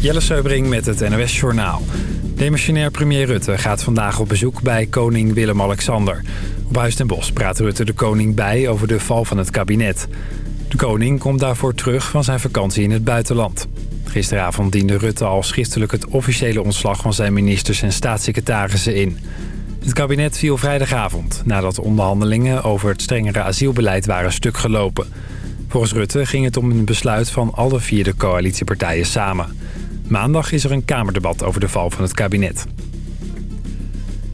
Jelle Seubring met het NOS Journaal. Demissionair premier Rutte gaat vandaag op bezoek bij koning Willem-Alexander. Op Huis ten Bosch praat Rutte de koning bij over de val van het kabinet. De koning komt daarvoor terug van zijn vakantie in het buitenland. Gisteravond diende Rutte al schriftelijk het officiële ontslag van zijn ministers en staatssecretarissen in. Het kabinet viel vrijdagavond nadat onderhandelingen over het strengere asielbeleid waren stuk gelopen. Volgens Rutte ging het om een besluit van alle vier de coalitiepartijen samen. Maandag is er een kamerdebat over de val van het kabinet.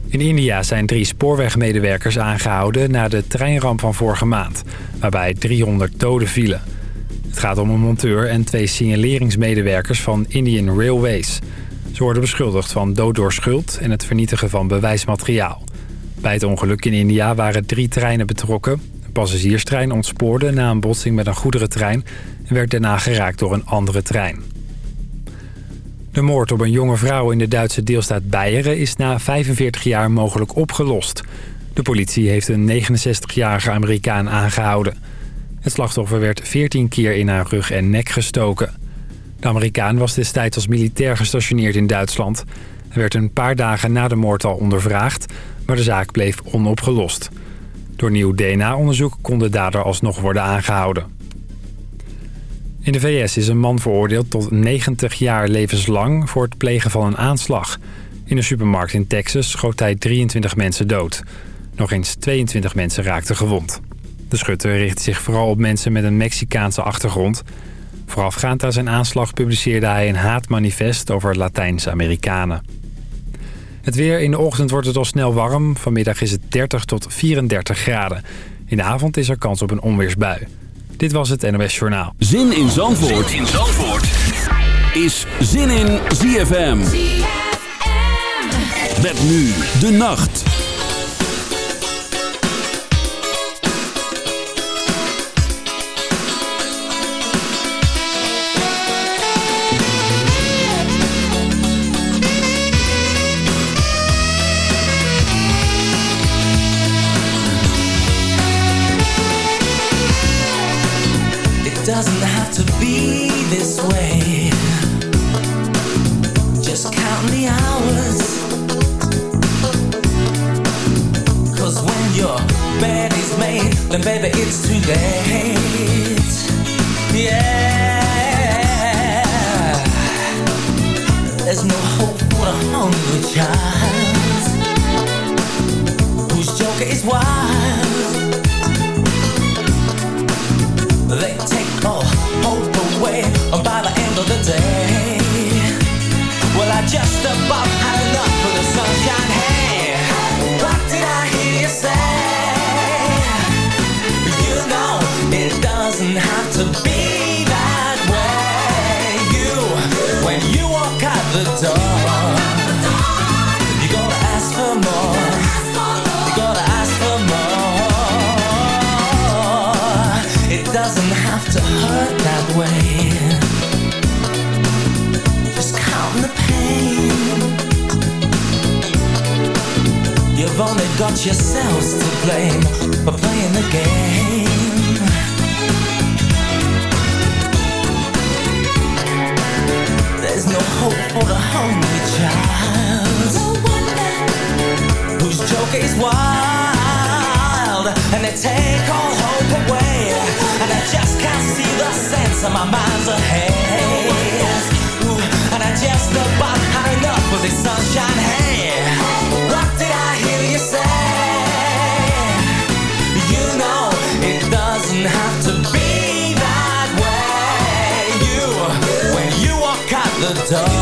In India zijn drie spoorwegmedewerkers aangehouden na de treinramp van vorige maand, waarbij 300 doden vielen. Het gaat om een monteur en twee signaleringsmedewerkers van Indian Railways. Ze worden beschuldigd van dood door schuld en het vernietigen van bewijsmateriaal. Bij het ongeluk in India waren drie treinen betrokken. Passagierstrein ontspoorde na een botsing met een goederentrein... en werd daarna geraakt door een andere trein. De moord op een jonge vrouw in de Duitse deelstaat Beieren... is na 45 jaar mogelijk opgelost. De politie heeft een 69-jarige Amerikaan aangehouden. Het slachtoffer werd 14 keer in haar rug en nek gestoken. De Amerikaan was destijds als militair gestationeerd in Duitsland. Hij werd een paar dagen na de moord al ondervraagd... maar de zaak bleef onopgelost. Door nieuw DNA-onderzoek kon de dader alsnog worden aangehouden. In de VS is een man veroordeeld tot 90 jaar levenslang voor het plegen van een aanslag. In een supermarkt in Texas schoot hij 23 mensen dood. Nog eens 22 mensen raakten gewond. De schutter richtte zich vooral op mensen met een Mexicaanse achtergrond. Voorafgaand aan zijn aanslag publiceerde hij een haatmanifest over Latijns-Amerikanen. Het weer in de ochtend wordt het al snel warm. Vanmiddag is het 30 tot 34 graden. In de avond is er kans op een onweersbui. Dit was het NOS Journaal. Zin in Zandvoort, zin in Zandvoort. is Zin in ZFM. Met nu de nacht. There's no hope for the hungry child. Whose joke is wild and they take all hope away. And I just can't see the sense of my mind's ahead. Ooh, and I just about had enough of this sunshine. Hey, now.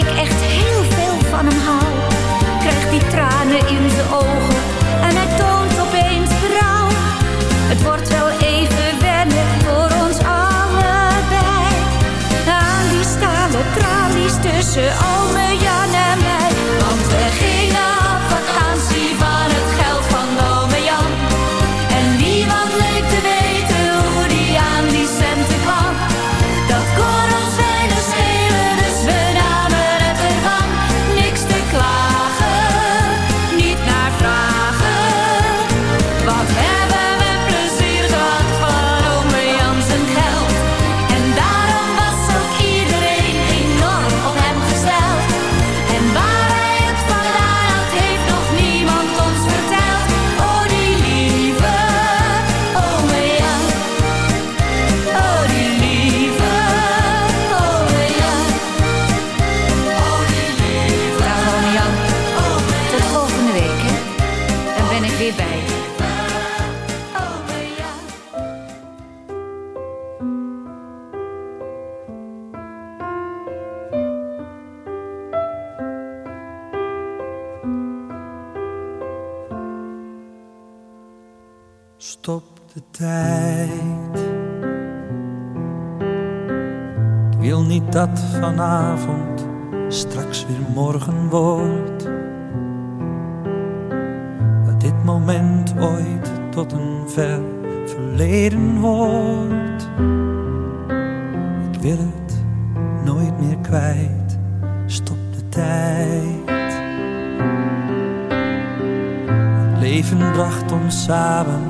ik echt heel veel van hem hou. krijg die tranen in de ogen Ik wil niet dat vanavond straks weer morgen wordt. Dat dit moment ooit tot een ver verleden hoort. Ik wil het nooit meer kwijt. Stop de tijd. leven bracht ons samen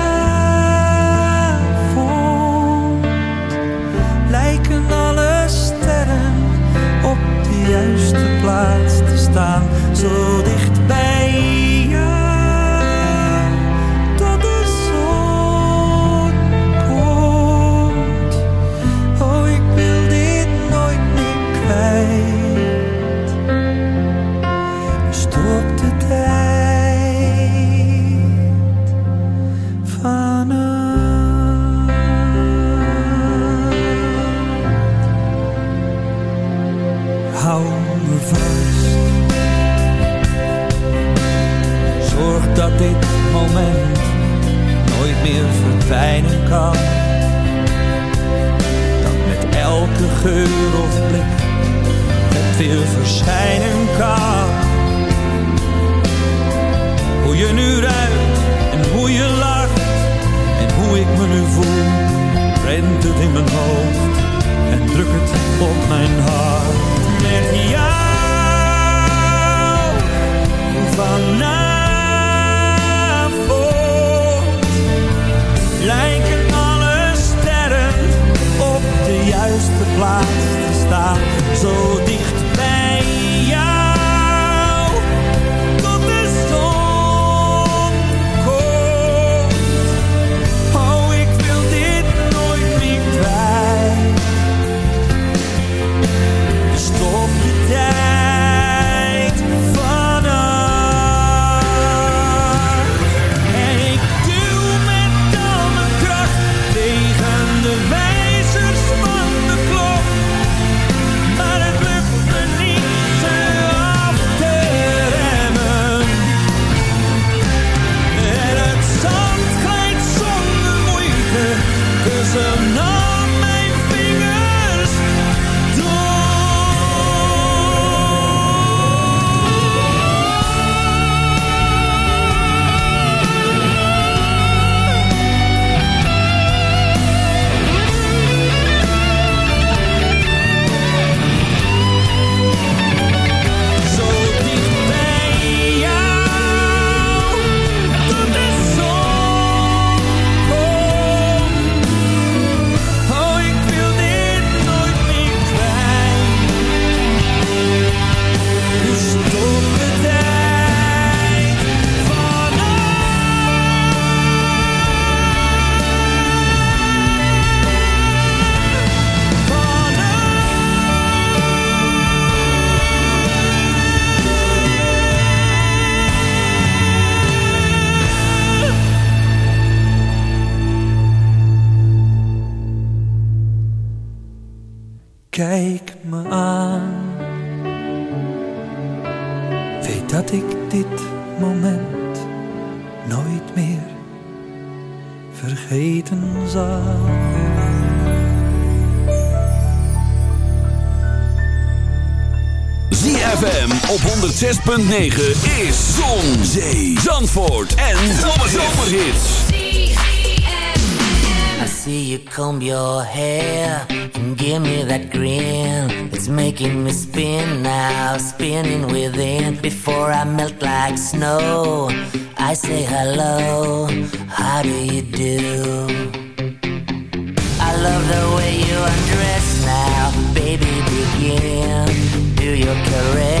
Juiste plaats te staan, 106.9 is Zon, Zee, Zandvoort en Zomerhits. I see you comb your hair and give me that grin. It's making me spin now, spinning within. Before I melt like snow, I say hello. How do you do? I love the way you undress now, baby. Begin. Do your heart's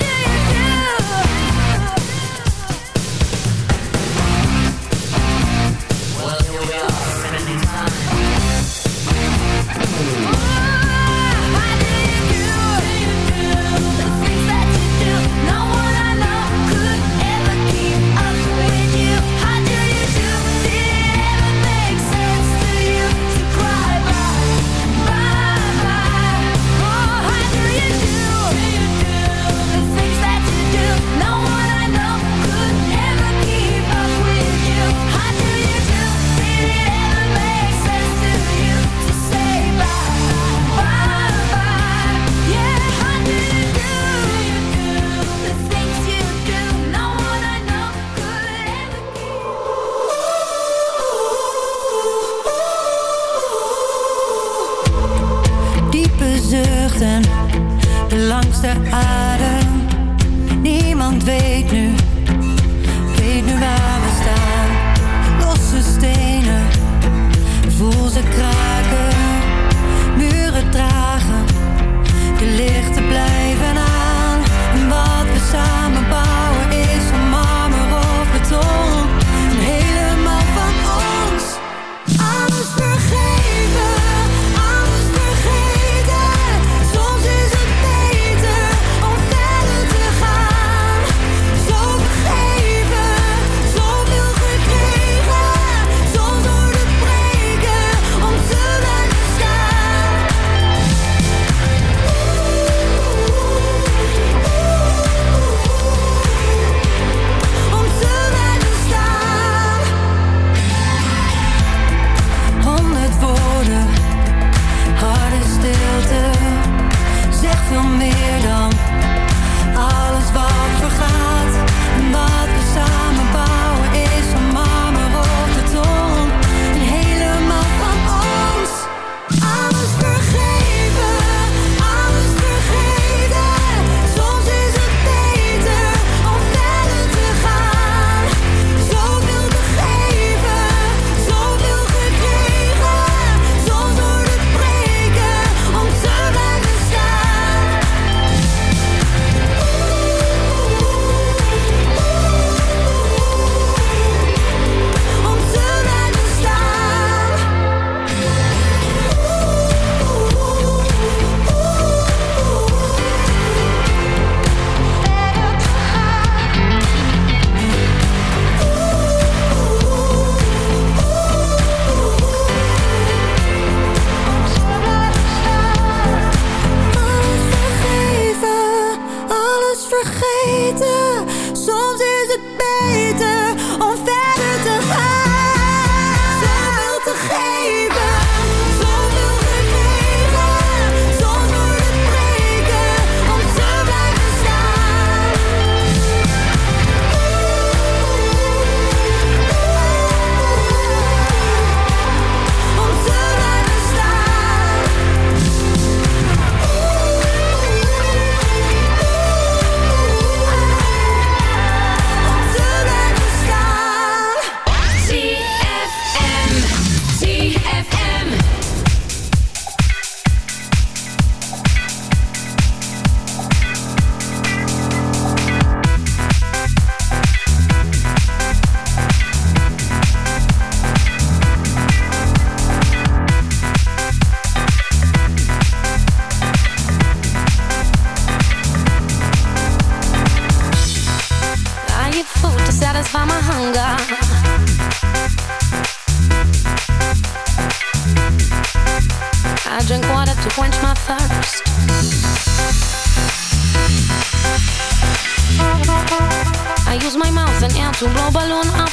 to blow balloon up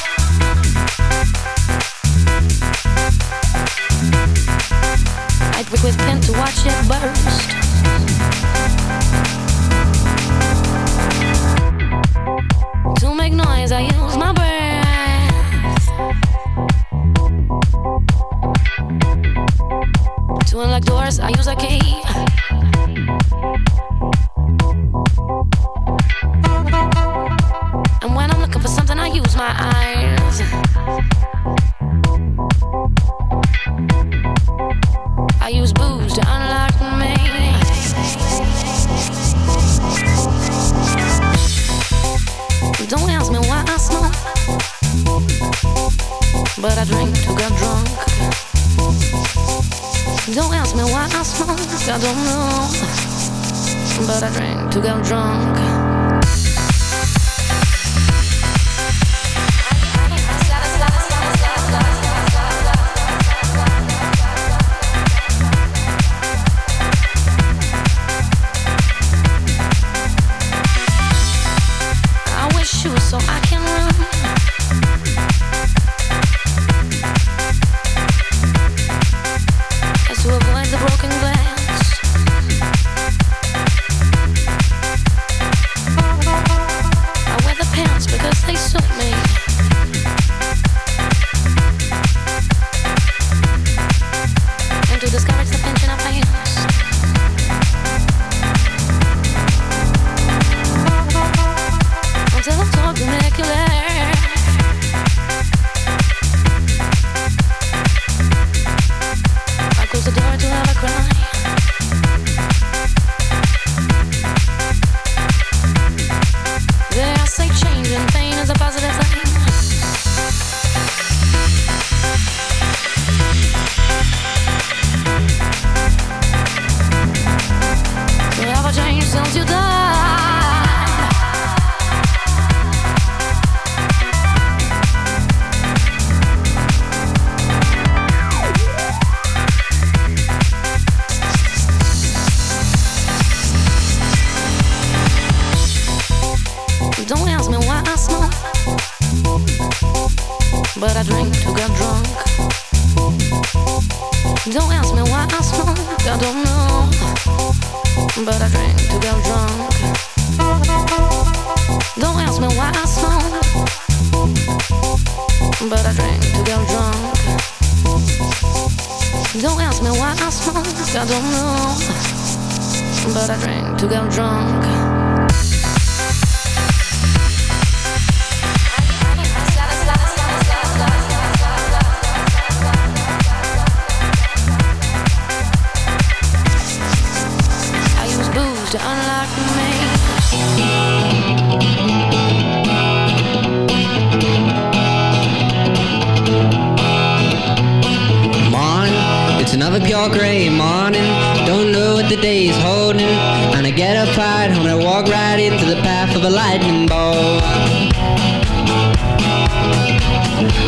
And I get up right when I walk right into the path of a lightning bolt.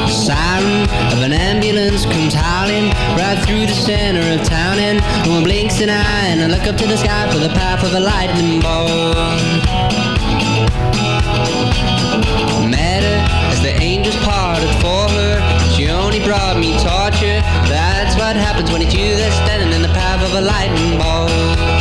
Siren of an ambulance comes howling right through the center of town. And no one blinks an eye. And I look up to the sky for the path of a lightning bolt. Met her as the angels parted for her. She only brought me torture. That's what happens when it's you that's standing in the path of a lightning bolt.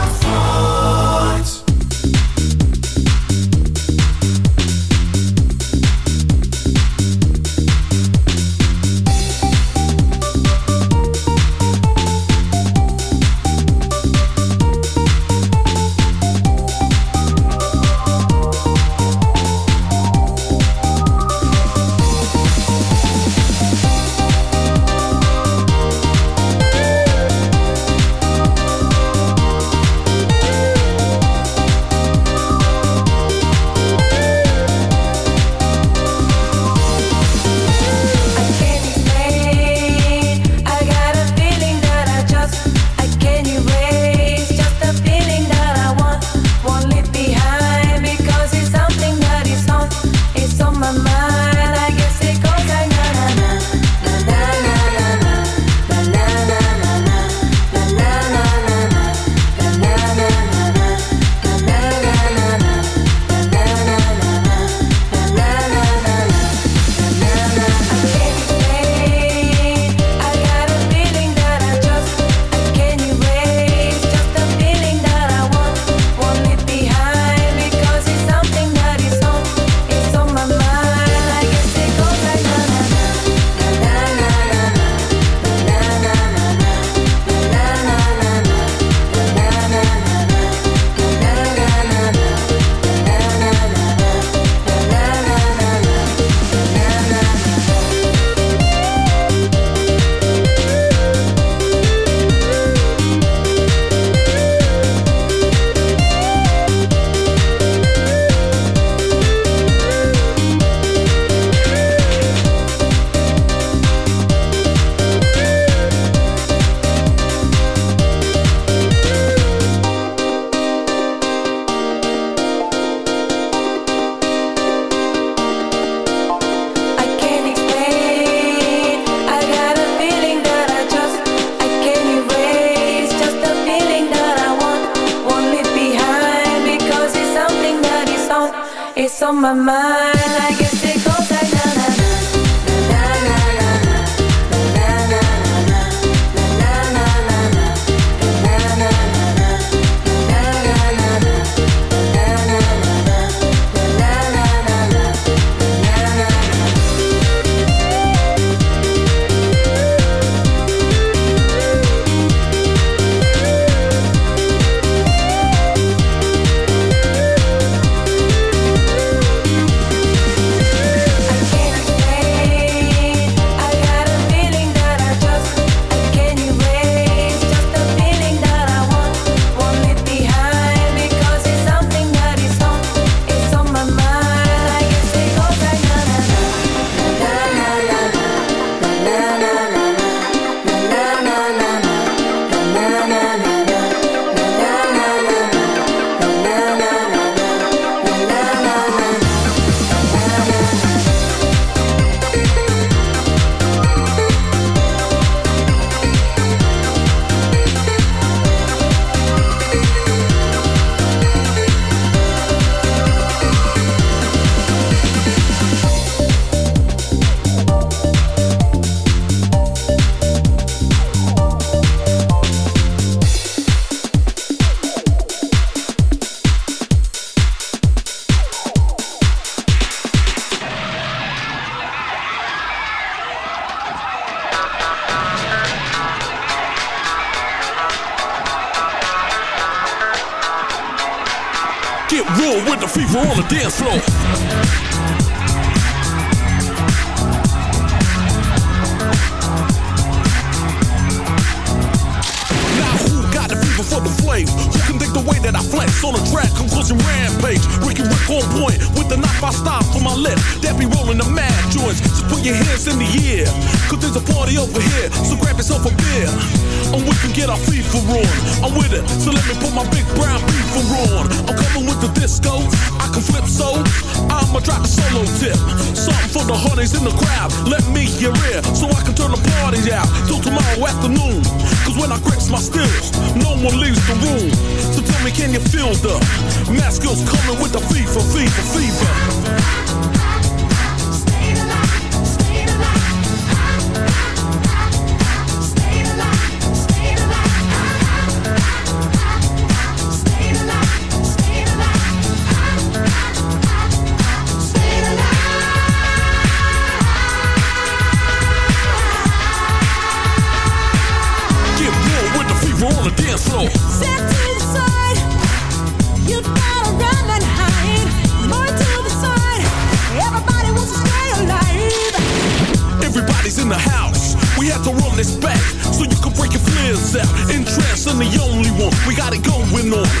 Back, so you can break your flares out. Interest in the only one, we got it going on.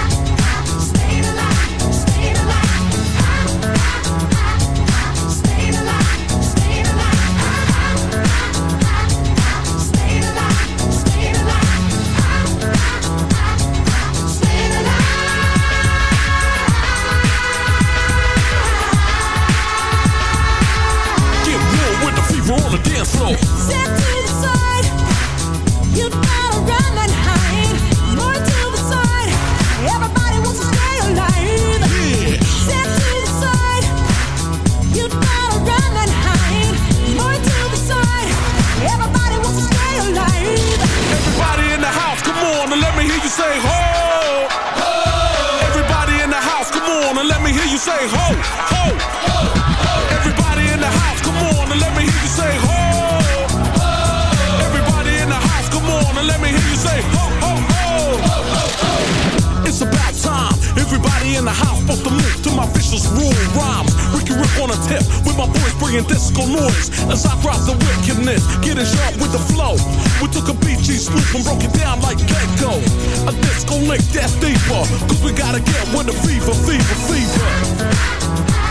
Lick that's deeper, cause we gotta get with the fever, fever, fever.